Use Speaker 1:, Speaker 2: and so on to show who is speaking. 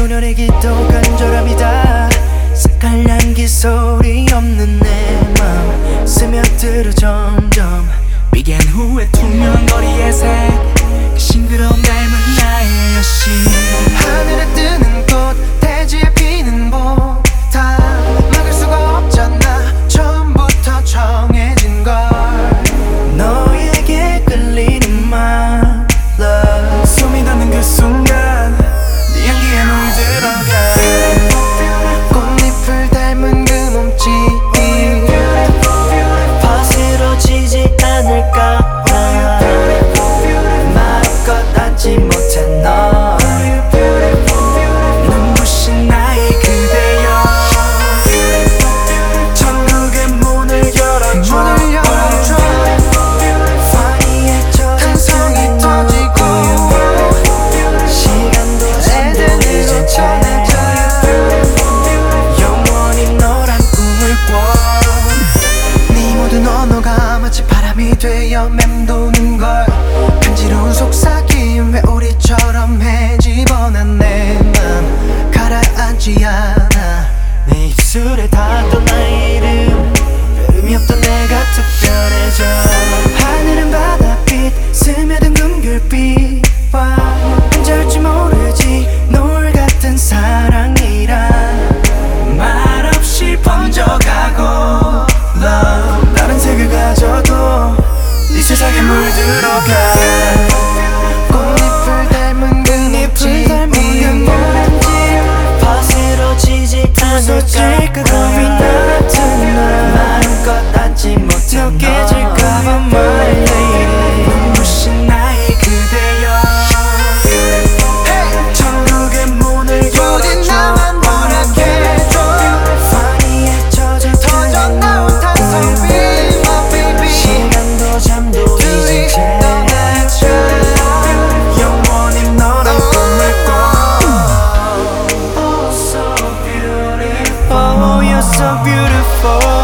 Speaker 1: 소년의 기도 간절함이다. 색깔 향기 소리 없는 내 맘 스며들어 점점 비겐 후에 투명한 거리의 색그 싱그러운 닮은 나의 여신. 하늘에 뜨는 되어 맴도는 걸. 간지러운 속삭임 회오리처럼 해집어난 내맘 가라앉지 않아. 내 입술에 닿았던 세상에 물들어가. 꽃잎을 닮은 그잎이 이은 노란지. 바스러지지 않았지 그거 so beautiful.